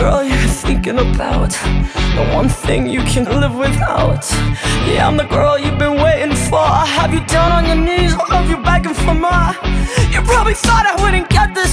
Girl, you're thinking about the one thing you can live without. Yeah, I'm the girl you've been waiting for. I Have you down on your knees I have you begging for more? You probably thought I wouldn't get this